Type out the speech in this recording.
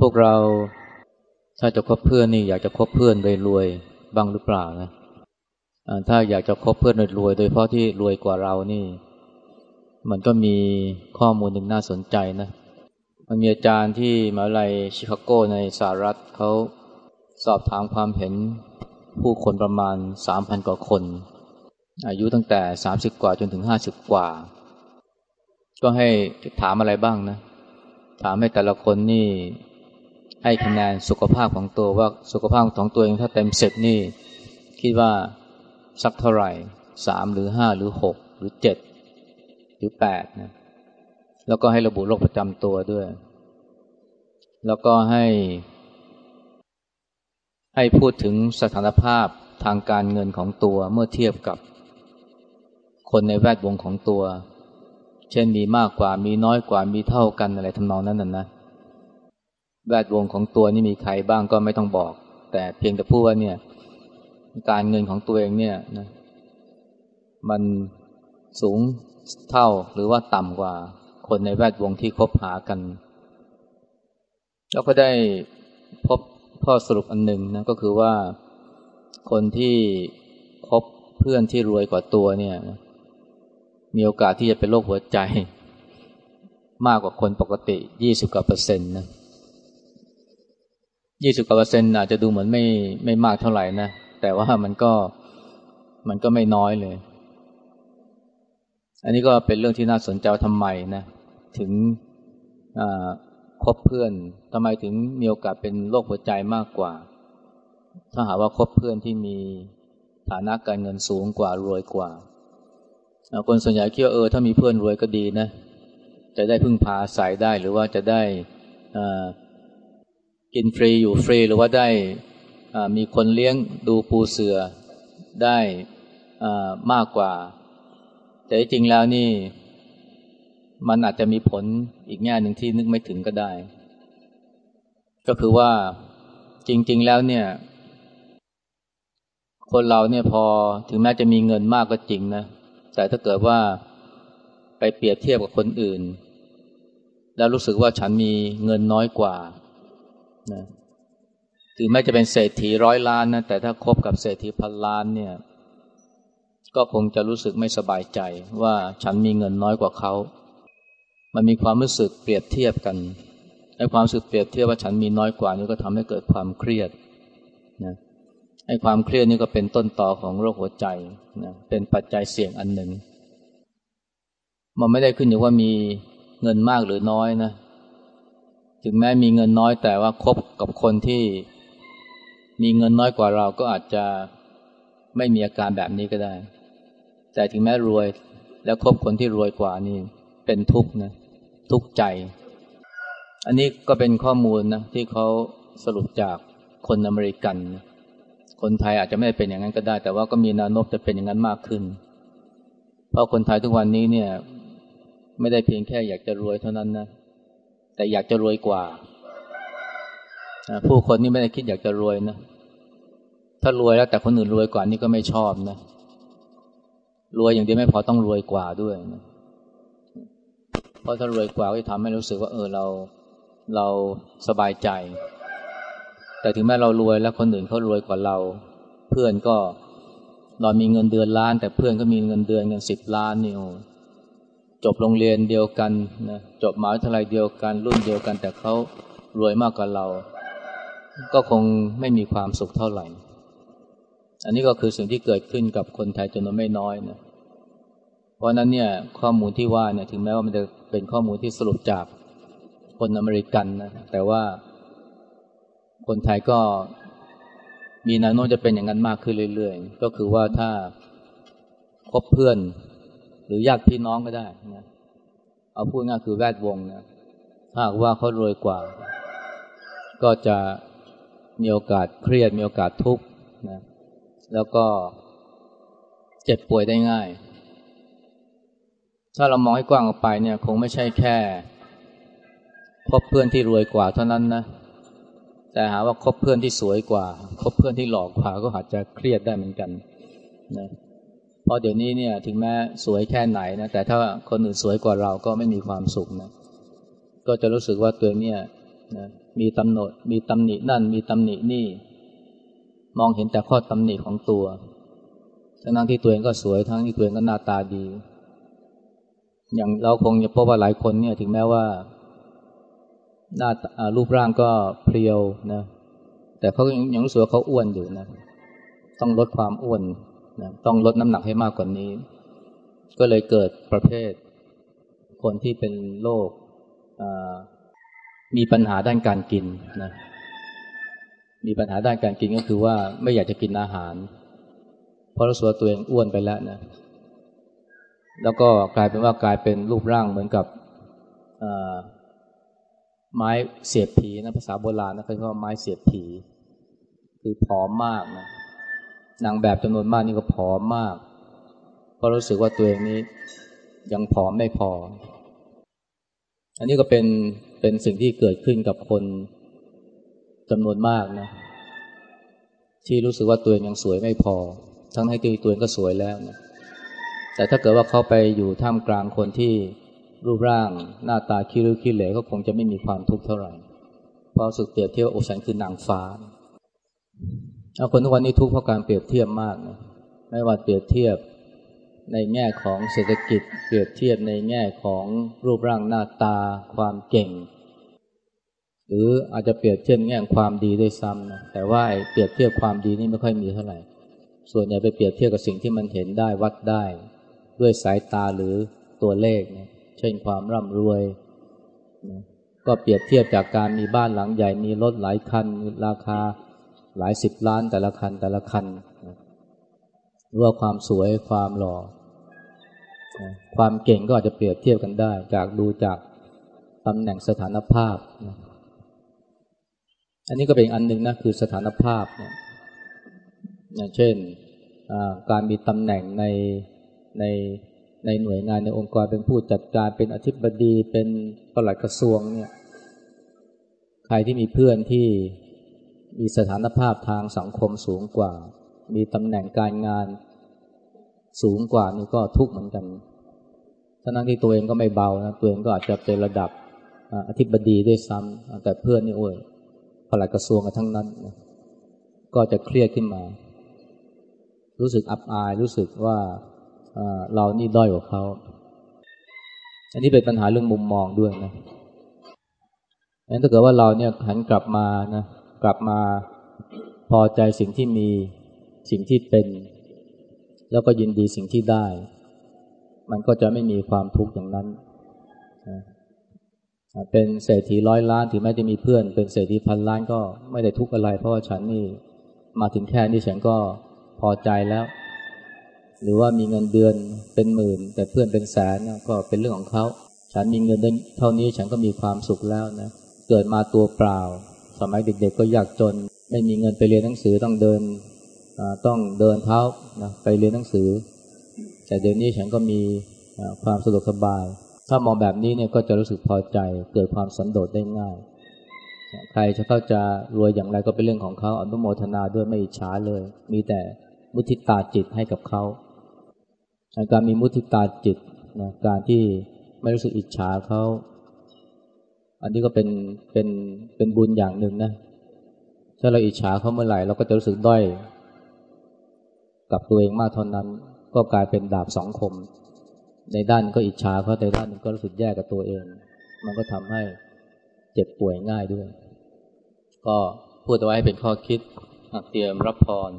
พวกเราถ้าจะคบเพื่อนนี่อยากจะคบเพื่อนรวยๆบ้างหรือเปล่านะถ้าอยากจะคบเพื่อนรวยๆโดยเพราะที่รวยกว่าเรานี่ มันก็มีข้อมูลหนึ่งน่าสนใจนะ มันมีอาจารย์ที่มหาวิทยาลัยชิคาโกในสหรัฐเขาสอบถามความเห็นผู้คนประมาณสามพันกว่าคน อายุตั้งแต่สามสิบกว่าจนถึงห้าสิบกว่า ก็ให้ถามอะไรบ้างนะ ถามให้แต่ละคนนี่ ให้คะแนนสุขภาพของตัวว่าสุขภาพของตัวเองถ้าเต็มเสร็จนี่ คิดว่าสักเท่าไหร่สามหรือห้าหรือหกหรือเจ็ดหรือแปดนะแล้วก็ให้ระบุโรคประจำตัวด้วย แล้วก็ให้ ให้พูดถึงสถานภาพทางการเงินของตัวเมื่อเทียบกับ คนในแวดวงของตัว เช่นมีมากกว่ามีน้อยกว่ามีเท่ากันอะไรทำนองนั้นน่ะนะ แวดวงของตัวนี่มีใครบ้างก็ไม่ต้องบอก แต่เพียงแต่พูดว่าเนี่ย การเงินของตัวเองเนี่ยนะมันสูงเท่าหรือว่าต่ำกว่าคนในแวดวงที่คบหากัน แล้วก็ได้พบข้อสรุปอันหนึ่งนะก็คือว่าคนที่คบเพื่อนที่รวยกว่าตัวเนี่ย มีโอกาสที่จะเป็นโรคหัวใจ มากกว่าคนปกติยี่สิบกว่าเปอร์เซ็นต์นะ ยี่สิบกว่าเปอร์เซ็นต์อาจจะดูเหมือนไม่ไม่มากเท่าไหร่นะ แต่ว่ามันก็มันก็ไม่น้อยเลย อันนี้ก็เป็นเรื่องที่น่าสนใจทำไมนะ ถึงคบเพื่อนทำไมถึงมีโอกาสเป็นโรคหัวใจมากกว่า ถ้าหาว่าคบเพื่อนที่มีฐานะการเงินสูงกว่ารวยกว่าคนส่วนใหญ่คิดว่าเออถ้ามีเพื่อนรวยก็ดีนะ จะได้พึ่งพาสายได้หรือว่าจะได้ กินฟรีอยู่ฟรีหรือว่าได้มีคนเลี้ยงดูปูเสือได้มากกว่า แต่จริงแล้วนี่ มันอาจจะมีผลอีกแง่หนึ่งที่นึกไม่ถึงก็ได้ ก็คือว่าจริง ๆ แล้วเนี่ย คนเราเนี่ยพอถึงแม้จะมีเงินมากก็จริงนะ แต่ถ้าเกิดว่าไปเปรียบเทียบกับคนอื่น แล้วรู้สึกว่าฉันมีเงินน้อยกว่า นะถึงแม้จะเป็นเศรษฐีร้อยล้านนะแต่ถ้าคบกับเศรษฐีพันล้านเนี่ย ก็คงจะรู้สึกไม่สบายใจว่าฉันมีเงินน้อยกว่าเขา มันมีความรู้สึกเปรียบเทียบกันไอ้ความรู้สึกเปรียบเทียบว่าฉันมีน้อยกว่านี่ก็ทำให้เกิดความเครียดนะไอ้ความเครียดนี่ก็เป็นต้นต่อของโรคหัวใจนะเป็นปัจจัยเสี่ยงอันหนึ่งมันไม่ได้ขึ้นอยู่ว่ามีเงินมากหรือน้อยนะ ถึงแม้มีเงินน้อยแต่ว่าคบกับคนที่มีเงินน้อยกว่าเราก็อาจจะไม่มีอาการแบบนี้ก็ได้ แต่ถึงแม้รวยแล้วคบคนที่รวยกว่านี่เป็นทุกข์นะทุกข์ใจ อันนี้ก็เป็นข้อมูลนะที่เขาสรุปจากคนอเมริกัน คนไทยอาจจะไม่เป็นอย่างนั้นก็ได้ แต่ว่าก็มีนานบจะเป็นอย่างนั้นมากขึ้น เพราะคนไทยทุกวันนี้เนี่ย ไม่ได้เพียงแค่อยากจะรวยเท่านั้นนะ แต่อยากจะรวยกว่า ผู้คนนี่ไม่ได้คิดอยากจะรวยนะ ถ้ารวยแล้วแต่คนอื่นรวยกว่านี่ก็ไม่ชอบนะ รวยอย่างเดียวไม่พอต้องรวยกว่าด้วยนะเพราะถ้ารวยกว่าก็ทำให้รู้สึกว่าเออเราเราสบายใจ แต่ถึงแม้เรารวยแล้วคนอื่นเขารวยกว่าเรา เพื่อนก็เรามีเงินเดือนล้าน แต่เพื่อนก็มีเงินเดือนเงินสิบล้านนี่โอ้ จบโรงเรียนเดียวกันนะจบมหาวิทยาลัยเดียวกัน รุ่นเดียวกัน แต่เขารวยมากกว่าเรา ก็คงไม่มีความสุขเท่าไหร่ อันนี้ก็คือสิ่งที่เกิดขึ้นกับคนไทยจำนวนไม่น้อยนะเพราะนั้นเนี่ยข้อมูลที่ว่าเนี่ยถึงแม้ว่ามันจะเป็นข้อมูลที่สรุปจากคนอเมริกันนะแต่ว่าคนไทยก็มีแนวโน้มจะเป็นอย่างนั้นมากขึ้นเรื่อย ๆ ก็คือว่าถ้าคบเพื่อน หรือญาติพี่น้องก็ได้นะเอาพูดง่ายคือแวดวงนะถ้าว่าเขารวยกว่า ก็จะมีโอกาสเครียดมีโอกาสทุกข์นะแล้วก็เจ็บป่วยได้ง่าย ถ้าเรามองให้กว้างออกไปเนี่ย คงไม่ใช่แค่พบเพื่อนที่รวยกว่าเท่านั้นนะแต่หาว่าคบเพื่อนที่สวยกว่า คบเพื่อนที่หลอกกว่าก็อาจจะเครียดได้เหมือนกันนะ เพราะเดี๋ยวนี้เนี่ยถึงแม้สวยแค่ไหนนะแต่ถ้าคนอื่นสวยกว่าเราก็ไม่มีความสุขนะก็จะรู้สึกว่าตัวเนี่ยนะมีตำหนดมีตำหนินั่น มีตำหนินี่ มองเห็นแต่ข้อตำหนิของตัวทั้งที่ตัวเองก็สวยทั้งที่ตัวเองก็หน้าตาดี อย่างเราคงจะพบว่าหลายคนเนี่ยถึงแม้ว่าหน้ารูปร่างก็เพรียวนะ แต่เขายังยังรู้สึกว่าเขาอ้วนอยู่นะ ต้องลดความอ้วน นะต้องลดน้ำหนักให้มากกว่านี้ ก็เลยเกิดประเภท คนที่เป็นโรคมีปัญหาด้านการกินนะมีปัญหาด้านการกินก็คือว่าไม่อยากจะกินอาหาร เพราะรู้สึกว่าตัวเองอ้วนไปแล้วนะแล้วก็กลายเป็นว่ากลายเป็นรูปร่างเหมือนกับไม้เสียบผีนะภาษาโบราณนะเขาเรียกว่าไม้เสียบผี คือผอมมากนะ นางแบบจำนวนมากนี่ก็ผอมมาก เพราะรู้สึกว่าตัวเองนี้ยังผอมไม่พอ อันนี้ก็เป็นเป็นสิ่งที่เกิดขึ้นกับคนจำนวนมากนะ ที่รู้สึกว่าตัวเองยังสวยไม่พอ ทั้งให้ตัวตัวเองก็สวยแล้วนะแต่ถ้าเกิดว่าเขาไปอยู่ท่ามกลางคนที่รูปร่างหน้าตาคิ้วคิ้เหล่ก็คงจะไม่มีความทุกข์เท่าไหร่ เพราะสึกเปรียบเทียบโอฉันคือนางฟ้า เอาคนทุกวันนี้ทุกข์เพราะการเปรียบเทียบมากนะไม่ว่าเปรียบเทียบในแง่ของเศรษฐกิจ เปรียบเทียบในแง่ของรูปร่างหน้าตาความเก่ง หรืออาจจะเปรียบเทียบแง่ความดีด้วยซ้ำนะแต่ว่าเปรียบเทียบความดีนี่ไม่ค่อยมีเท่าไหร่ ส่วนใหญ่ไปเปรียบเทียบกับสิ่งที่มันเห็นได้วัดได้ ด้วยสายตาหรือตัวเลขนะเช่นความร่ำรวยนะก็เปรียบเทียบจากการมีบ้านหลังใหญ่มีรถหลายคันราคา หลายสิบล้านแต่ละคันแต่ละคันหรือว่าความสวยความหล่อความเก่งก็อาจจะเปรียบเทียบกันได้ จากดูจากตำแหน่งสถานภาพ อันนี้ก็เป็นอันหนึ่งนะคือสถานภาพเนี่ยอย่างเช่นการมีตำแหน่งในในในหน่วยงานในองค์กรเป็นผู้จัดการเป็นอธิบดีเป็นปลัดกระทรวงเนี่ยใครที่มีเพื่อนที่ มีสถานภาพทางสังคมสูงกว่า มีตำแหน่งการงานสูงกว่านี่ก็ทุกข์เหมือนกันทั้งที่ตัวเองก็ไม่เบานะตัวเองก็อาจจะเป็นระดับอธิบดีด้วยซ้ำแต่เพื่อนนี่โอ้ยปลัดกระทรวงกันทั้งนั้น ก็จะเครียดขึ้นมา รู้สึกอับอายรู้สึกว่าเรานี่ด้อยกว่าเขา อันนี้เป็นปัญหาเรื่องมุมมองด้วยนะงั้นถ้าเกิดว่าเราเนี่ยหันกลับมานะ กลับมาพอใจสิ่งที่มีสิ่งที่เป็น แล้วก็ยินดีสิ่งที่ได้ มันก็จะไม่มีความทุกข์อย่างนั้น เป็นเศรษฐีร้อยล้านถึงแม้จะมีเพื่อน เป็นเศรษฐีพันล้านก็ไม่ได้ทุกข์อะไร เพราะว่าฉันนี่มาถึงแค่นี้ฉันก็พอใจแล้ว หรือว่ามีเงินเดือนเป็นหมื่น แต่เพื่อนเป็นแสนก็เป็นเรื่องของเขา ฉันมีเงินเท่านี้ฉันก็มีความสุขแล้วนะเกิดมาตัวเปล่า สมัยเด็กๆก็ยากจน ไม่มีเงินไปเรียนหนังสือต้องเดินต้องเดินเท้านะไปเรียนหนังสือ แต่เดี๋ยวนี้ฉันก็มีความสะดวกสบาย ถ้ามองแบบนี้เนี่ยก็จะรู้สึกพอใจเกิดความสันโดษได้ง่าย ใครจะเข้าจะรวยอย่างไรก็เป็นเรื่องของเขาอนุโมทนาด้วยไม่อิจฉาเลย มีแต่มุทิตาจิตให้กับเขาการมีมุทิตาจิตนะการที่ไม่รู้สึกอิจฉาเขา อันนี้ก็เป็นเป็นเป็นบุญอย่างหนึ่งนะ ถ้าเราอิจฉาเขาเมื่อไหร่เราก็จะรู้สึกด้อยกับตัวเองมากเท่านั้น ก็กลายเป็นดาบสองคม ในด้านก็อิจฉาเขาในด้านนึงก็รู้สึกแย่กับตัวเอง มันก็ทำให้เจ็บป่วยง่ายด้วย ก็พูดเอาไว้ให้เป็นข้อคิดเตรียมรับพร